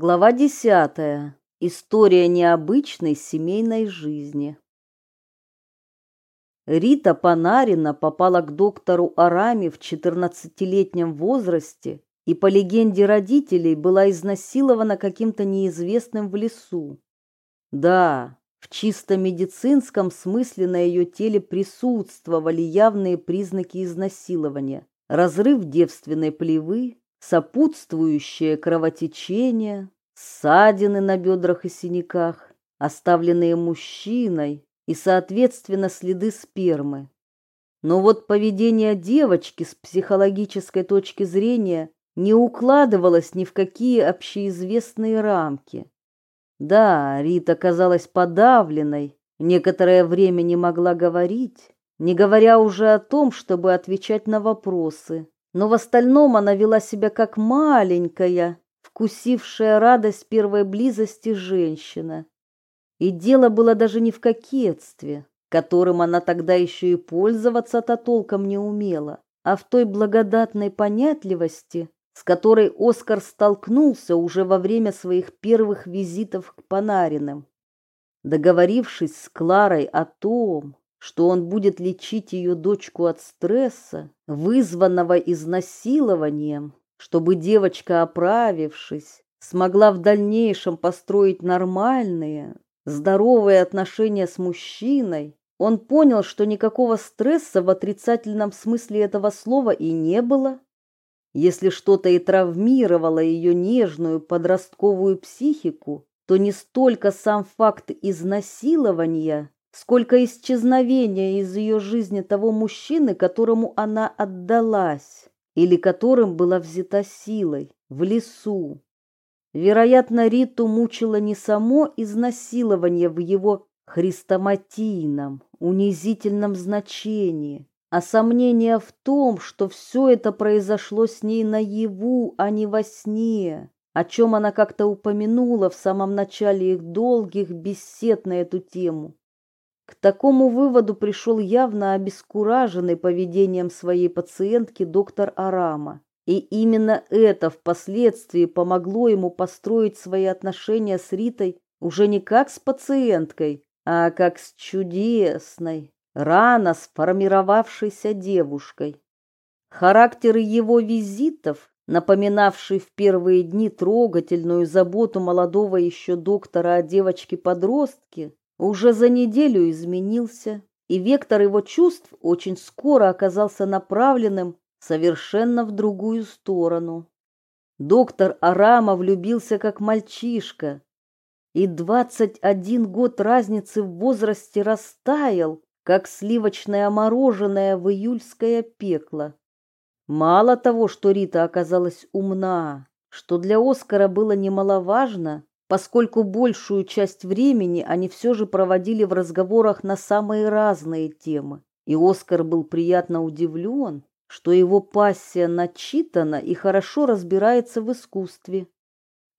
Глава десятая. История необычной семейной жизни. Рита Панарина попала к доктору Арами в 14-летнем возрасте и, по легенде родителей, была изнасилована каким-то неизвестным в лесу. Да, в чисто медицинском смысле на ее теле присутствовали явные признаки изнасилования. Разрыв девственной плевы, сопутствующее кровотечение, ссадины на бедрах и синяках, оставленные мужчиной и, соответственно, следы спермы. Но вот поведение девочки с психологической точки зрения не укладывалось ни в какие общеизвестные рамки. Да, Рита казалась подавленной, некоторое время не могла говорить, не говоря уже о том, чтобы отвечать на вопросы но в остальном она вела себя как маленькая, вкусившая радость первой близости женщина. И дело было даже не в кокетстве, которым она тогда еще и пользоваться-то толком не умела, а в той благодатной понятливости, с которой Оскар столкнулся уже во время своих первых визитов к Панариным. Договорившись с Кларой о том, что он будет лечить ее дочку от стресса, вызванного изнасилованием, чтобы девочка, оправившись, смогла в дальнейшем построить нормальные, здоровые отношения с мужчиной, он понял, что никакого стресса в отрицательном смысле этого слова и не было. Если что-то и травмировало ее нежную подростковую психику, то не столько сам факт изнасилования, сколько исчезновения из ее жизни того мужчины, которому она отдалась или которым была взята силой в лесу. Вероятно, Риту мучило не само изнасилование в его хрестоматийном, унизительном значении, а сомнение в том, что все это произошло с ней наяву, а не во сне, о чем она как-то упомянула в самом начале их долгих бесед на эту тему. К такому выводу пришел явно обескураженный поведением своей пациентки доктор Арама. И именно это впоследствии помогло ему построить свои отношения с Ритой уже не как с пациенткой, а как с чудесной, рано сформировавшейся девушкой. Характеры его визитов, напоминавший в первые дни трогательную заботу молодого еще доктора о девочке-подростке, уже за неделю изменился, и вектор его чувств очень скоро оказался направленным совершенно в другую сторону. Доктор Арама влюбился как мальчишка, и двадцать один год разницы в возрасте растаял, как сливочное мороженое в июльское пекло. Мало того, что Рита оказалась умна, что для Оскара было немаловажно, поскольку большую часть времени они все же проводили в разговорах на самые разные темы, и Оскар был приятно удивлен, что его пассия начитана и хорошо разбирается в искусстве.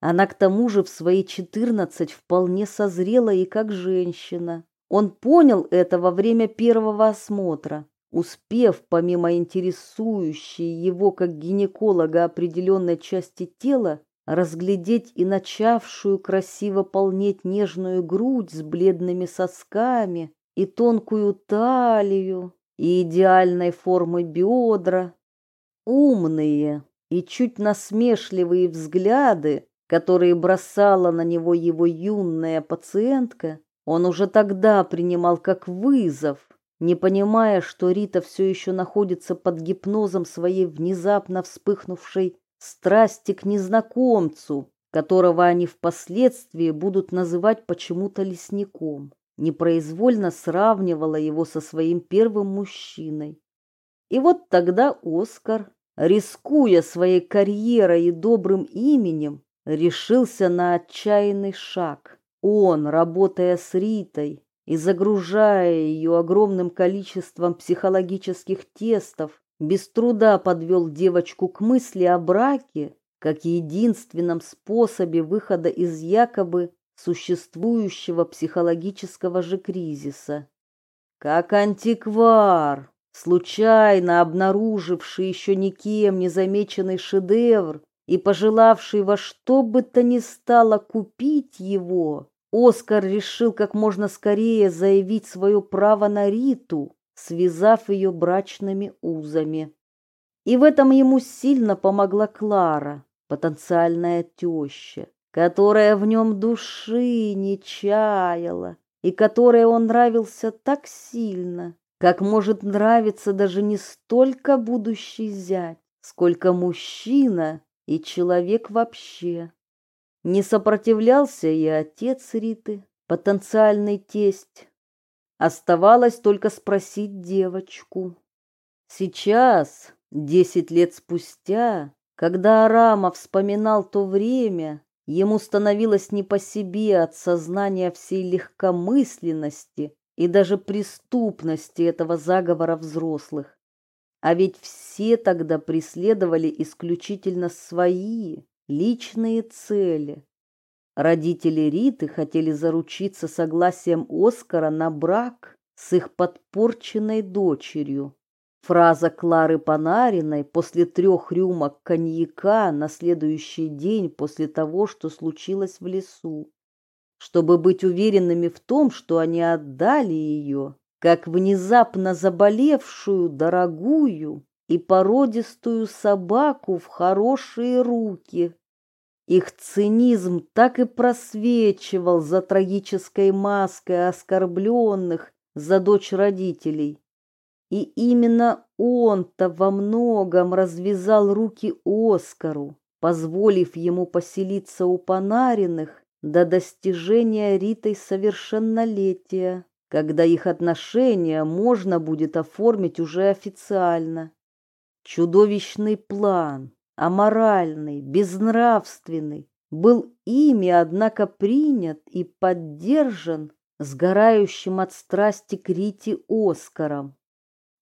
Она к тому же в свои четырнадцать вполне созрела и как женщина. Он понял это во время первого осмотра, успев, помимо интересующей его как гинеколога определенной части тела, разглядеть и начавшую красиво полнеть нежную грудь с бледными сосками и тонкую талию и идеальной формы бедра. Умные и чуть насмешливые взгляды, которые бросала на него его юная пациентка, он уже тогда принимал как вызов, не понимая, что Рита все еще находится под гипнозом своей внезапно вспыхнувшей страсти к незнакомцу, которого они впоследствии будут называть почему-то лесником, непроизвольно сравнивала его со своим первым мужчиной. И вот тогда Оскар, рискуя своей карьерой и добрым именем, решился на отчаянный шаг. Он, работая с Ритой и загружая ее огромным количеством психологических тестов, без труда подвел девочку к мысли о браке как единственном способе выхода из якобы существующего психологического же кризиса. Как антиквар, случайно обнаруживший еще никем не замеченный шедевр и пожелавший во что бы то ни стало купить его, Оскар решил как можно скорее заявить свое право на Риту, связав ее брачными узами. И в этом ему сильно помогла Клара, потенциальная теща, которая в нем души не чаяла и которой он нравился так сильно, как может нравиться даже не столько будущий зять, сколько мужчина и человек вообще. Не сопротивлялся и отец Риты, потенциальный тесть. Оставалось только спросить девочку. Сейчас, десять лет спустя, когда Арама вспоминал то время, ему становилось не по себе от сознания всей легкомысленности и даже преступности этого заговора взрослых. А ведь все тогда преследовали исключительно свои, личные цели. Родители Риты хотели заручиться согласием Оскара на брак с их подпорченной дочерью. Фраза Клары Панариной после трех рюмок коньяка на следующий день после того, что случилось в лесу. Чтобы быть уверенными в том, что они отдали ее, как внезапно заболевшую, дорогую и породистую собаку в хорошие руки. Их цинизм так и просвечивал за трагической маской оскорбленных за дочь родителей. И именно он-то во многом развязал руки Оскару, позволив ему поселиться у Панариных до достижения Ритой совершеннолетия, когда их отношения можно будет оформить уже официально. Чудовищный план, аморальный, безнравственный, был ими, однако, принят и поддержан сгорающим от страсти к Рите Оскаром.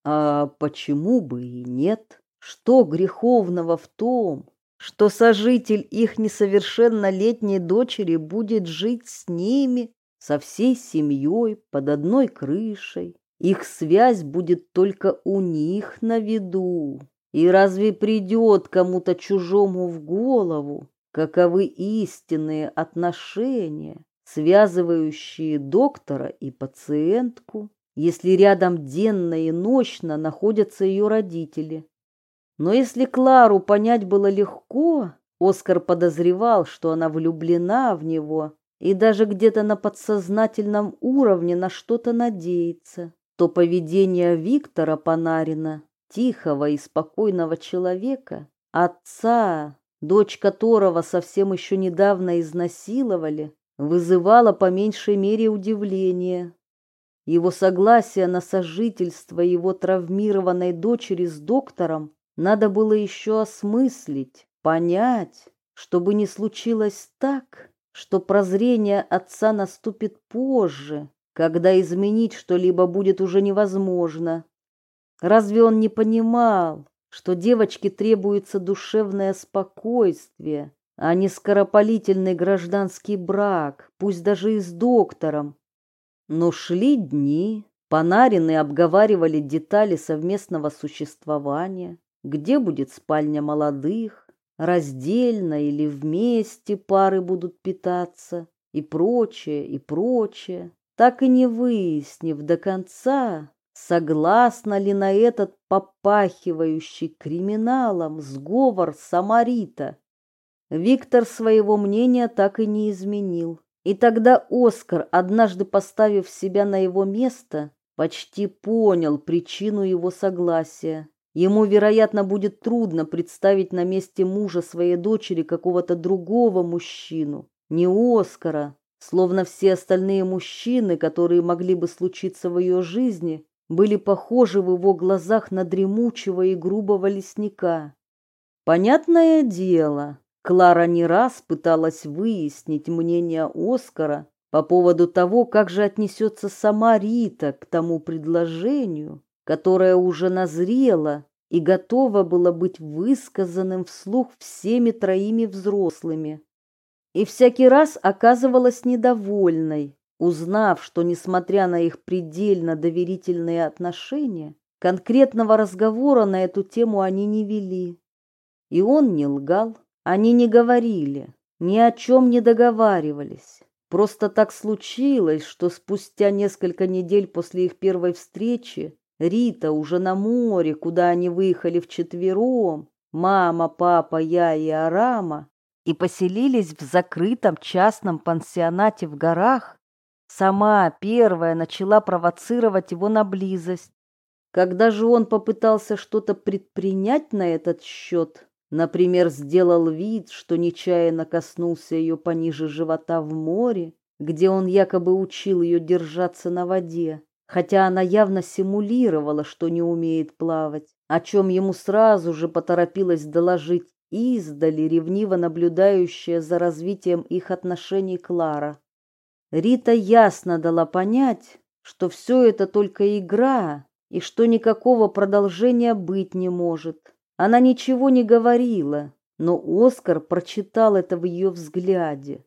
А почему бы и нет? Что греховного в том, что сожитель их несовершеннолетней дочери будет жить с ними, со всей семьей, под одной крышей? Их связь будет только у них на виду. И разве придет кому-то чужому в голову, каковы истинные отношения, связывающие доктора и пациентку, если рядом денно и ночно находятся ее родители? Но если Клару понять было легко, Оскар подозревал, что она влюблена в него и даже где-то на подсознательном уровне на что-то надеется, то поведение Виктора Панарина тихого и спокойного человека, отца, дочь которого совсем еще недавно изнасиловали, вызывало по меньшей мере удивление. Его согласие на сожительство его травмированной дочери с доктором надо было еще осмыслить, понять, чтобы не случилось так, что прозрение отца наступит позже, когда изменить что-либо будет уже невозможно. Разве он не понимал, что девочке требуется душевное спокойствие, а не скоропалительный гражданский брак, пусть даже и с доктором? Но шли дни, Панарины обговаривали детали совместного существования, где будет спальня молодых, раздельно или вместе пары будут питаться и прочее, и прочее, так и не выяснив до конца, Согласна ли на этот попахивающий криминалом сговор Самарита? Виктор своего мнения так и не изменил. И тогда Оскар, однажды поставив себя на его место, почти понял причину его согласия. Ему, вероятно, будет трудно представить на месте мужа своей дочери какого-то другого мужчину, не Оскара, словно все остальные мужчины, которые могли бы случиться в ее жизни, были похожи в его глазах на дремучего и грубого лесника. Понятное дело, Клара не раз пыталась выяснить мнение Оскара по поводу того, как же отнесется сама Рита к тому предложению, которое уже назрело и готово было быть высказанным вслух всеми троими взрослыми. И всякий раз оказывалась недовольной, Узнав, что, несмотря на их предельно доверительные отношения, конкретного разговора на эту тему они не вели. И он не лгал, Они не говорили, ни о чем не договаривались. Просто так случилось, что спустя несколько недель после их первой встречи Рита уже на море, куда они выехали вчетвером, мама, папа, я и Арама, и поселились в закрытом частном пансионате в горах, сама первая начала провоцировать его на близость. Когда же он попытался что-то предпринять на этот счет, например, сделал вид, что нечаянно коснулся ее пониже живота в море, где он якобы учил ее держаться на воде, хотя она явно симулировала, что не умеет плавать, о чем ему сразу же поторопилась доложить издали ревниво наблюдающая за развитием их отношений Клара. Рита ясно дала понять, что все это только игра и что никакого продолжения быть не может. Она ничего не говорила, но Оскар прочитал это в ее взгляде.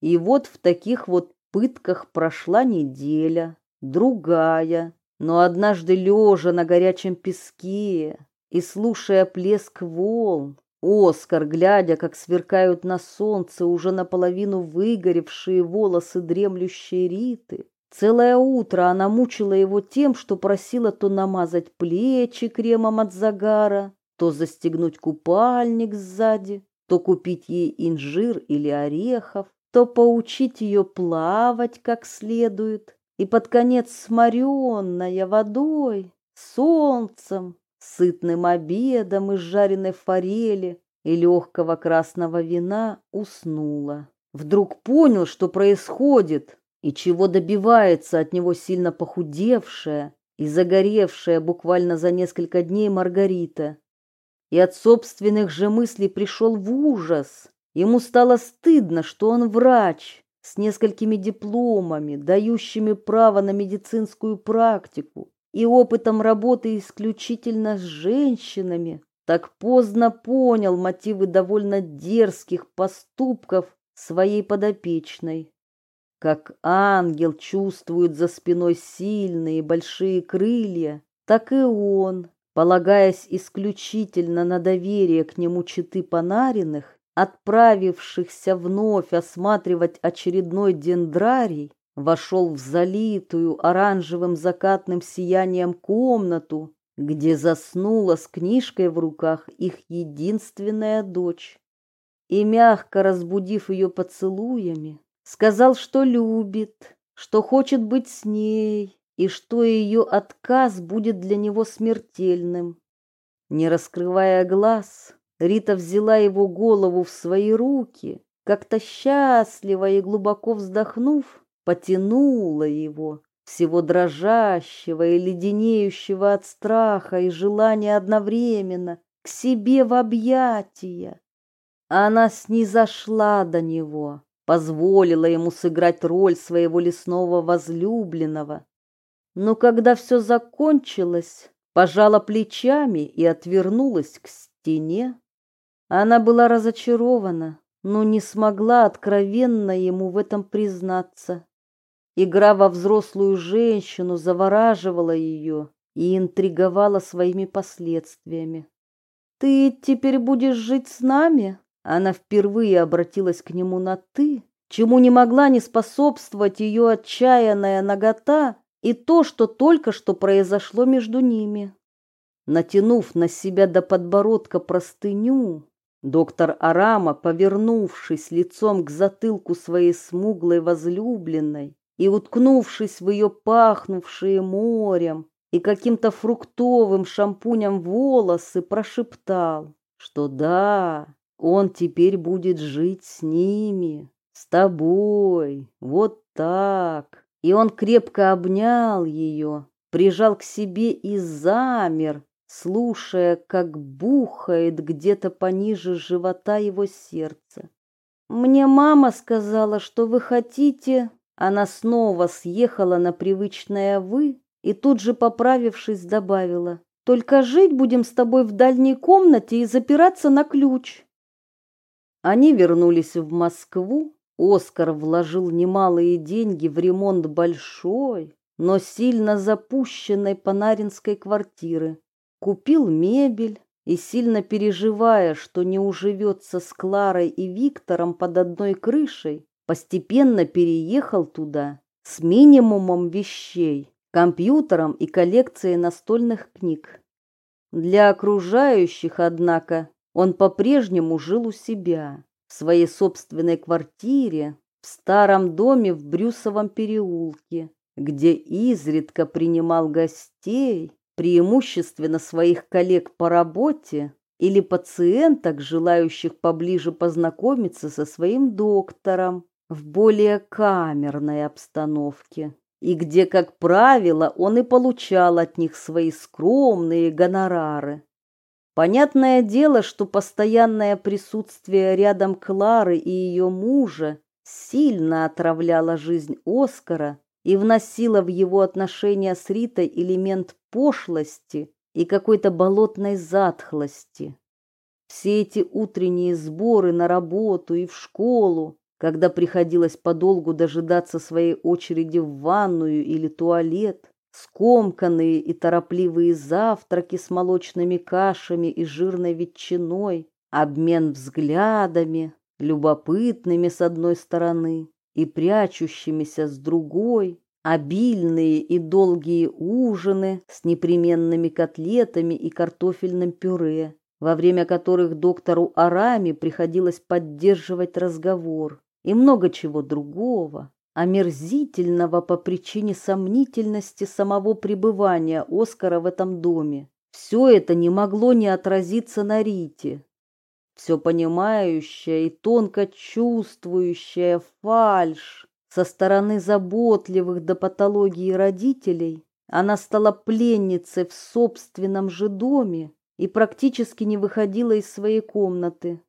И вот в таких вот пытках прошла неделя, другая, но однажды лежа на горячем песке и слушая плеск волн, Оскар, глядя, как сверкают на солнце уже наполовину выгоревшие волосы дремлющей Риты, целое утро она мучила его тем, что просила то намазать плечи кремом от загара, то застегнуть купальник сзади, то купить ей инжир или орехов, то поучить ее плавать как следует, и под конец сморенная водой, солнцем, сытным обедом из жареной форели и легкого красного вина уснула. Вдруг понял, что происходит и чего добивается от него сильно похудевшая и загоревшая буквально за несколько дней Маргарита. И от собственных же мыслей пришел в ужас. Ему стало стыдно, что он врач с несколькими дипломами, дающими право на медицинскую практику, и опытом работы исключительно с женщинами, так поздно понял мотивы довольно дерзких поступков своей подопечной. Как ангел чувствует за спиной сильные большие крылья, так и он, полагаясь исключительно на доверие к нему читы Панариных, отправившихся вновь осматривать очередной дендрарий, вошел в залитую оранжевым закатным сиянием комнату, где заснула с книжкой в руках их единственная дочь. И, мягко разбудив ее поцелуями, сказал, что любит, что хочет быть с ней, и что ее отказ будет для него смертельным. Не раскрывая глаз, Рита взяла его голову в свои руки, как-то счастливо и глубоко вздохнув, потянула его, всего дрожащего и леденеющего от страха и желания одновременно, к себе в объятия. Она снизошла до него, позволила ему сыграть роль своего лесного возлюбленного. Но когда все закончилось, пожала плечами и отвернулась к стене. Она была разочарована, но не смогла откровенно ему в этом признаться. Игра во взрослую женщину завораживала ее и интриговала своими последствиями. «Ты теперь будешь жить с нами?» Она впервые обратилась к нему на «ты», чему не могла не способствовать ее отчаянная нагота и то, что только что произошло между ними. Натянув на себя до подбородка простыню, доктор Арама, повернувшись лицом к затылку своей смуглой возлюбленной, и, уткнувшись в ее пахнувшие морем и каким-то фруктовым шампунем волосы, прошептал, что да, он теперь будет жить с ними, с тобой, вот так. И он крепко обнял ее, прижал к себе и замер, слушая, как бухает где-то пониже живота его сердце. Мне мама сказала, что вы хотите она снова съехала на привычное «вы» и тут же, поправившись, добавила, «Только жить будем с тобой в дальней комнате и запираться на ключ». Они вернулись в Москву. Оскар вложил немалые деньги в ремонт большой, но сильно запущенной панаринской квартиры. Купил мебель, и сильно переживая, что не уживется с Кларой и Виктором под одной крышей, постепенно переехал туда с минимумом вещей, компьютером и коллекцией настольных книг. Для окружающих, однако, он по-прежнему жил у себя, в своей собственной квартире, в старом доме в Брюсовом переулке, где изредка принимал гостей, преимущественно своих коллег по работе или пациенток, желающих поближе познакомиться со своим доктором в более камерной обстановке, и где, как правило, он и получал от них свои скромные гонорары. Понятное дело, что постоянное присутствие рядом Клары и ее мужа сильно отравляло жизнь Оскара и вносило в его отношения с Ритой элемент пошлости и какой-то болотной затхлости. Все эти утренние сборы на работу и в школу, когда приходилось подолгу дожидаться своей очереди в ванную или туалет, скомканные и торопливые завтраки с молочными кашами и жирной ветчиной, обмен взглядами, любопытными с одной стороны и прячущимися с другой, обильные и долгие ужины с непременными котлетами и картофельным пюре, во время которых доктору Арами приходилось поддерживать разговор, и много чего другого, омерзительного по причине сомнительности самого пребывания Оскара в этом доме. Все это не могло не отразиться на Рите, все понимающая и тонко чувствующая фальшь со стороны заботливых до патологии родителей, она стала пленницей в собственном же доме и практически не выходила из своей комнаты.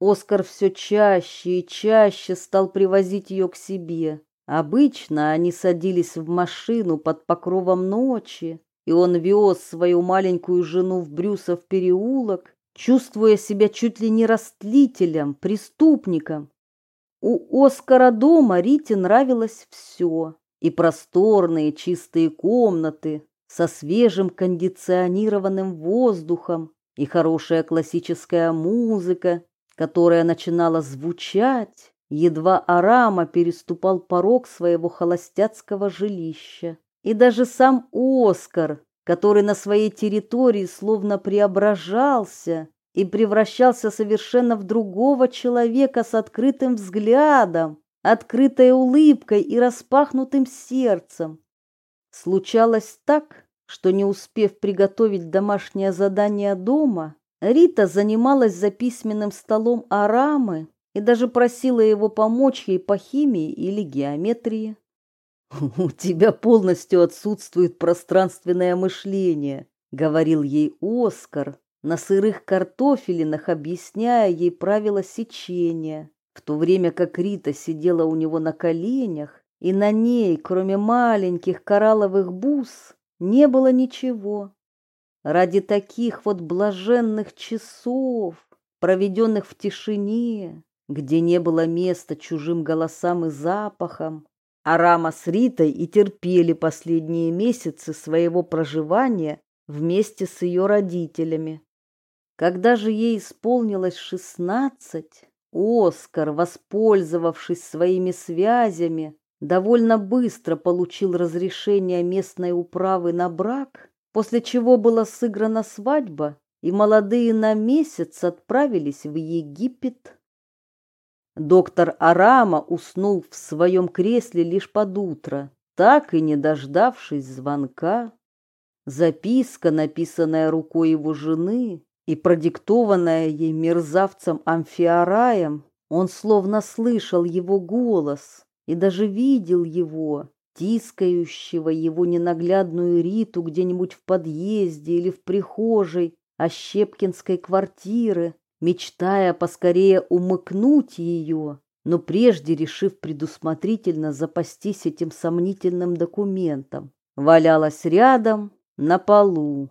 Оскар все чаще и чаще стал привозить ее к себе. Обычно они садились в машину под покровом ночи, и он вез свою маленькую жену в Брюсов переулок, чувствуя себя чуть ли не растлителем, преступником. У Оскара дома Рите нравилось все. И просторные чистые комнаты со свежим кондиционированным воздухом, и хорошая классическая музыка, которая начинала звучать, едва Арама переступал порог своего холостяцкого жилища. И даже сам Оскар который на своей территории словно преображался и превращался совершенно в другого человека с открытым взглядом, открытой улыбкой и распахнутым сердцем. Случалось так, что не успев приготовить домашнее задание дома, Рита занималась за письменным столом Арамы и даже просила его помочь ей по химии или геометрии. «У тебя полностью отсутствует пространственное мышление», — говорил ей Оскар, на сырых картофелинах объясняя ей правила сечения, в то время как Рита сидела у него на коленях, и на ней, кроме маленьких коралловых бус, не было ничего. Ради таких вот блаженных часов, проведенных в тишине, где не было места чужим голосам и запахам, Арама с Ритой и терпели последние месяцы своего проживания вместе с ее родителями. Когда же ей исполнилось шестнадцать, Оскар, воспользовавшись своими связями, довольно быстро получил разрешение местной управы на брак, после чего была сыграна свадьба, и молодые на месяц отправились в Египет. Доктор Арама уснул в своем кресле лишь под утро, так и не дождавшись звонка. Записка, написанная рукой его жены и продиктованная ей мерзавцем Амфиараем, он словно слышал его голос и даже видел его, тискающего его ненаглядную Риту где-нибудь в подъезде или в прихожей Ощепкинской квартиры, мечтая поскорее умыкнуть ее, но прежде решив предусмотрительно запастись этим сомнительным документом, валялась рядом на полу.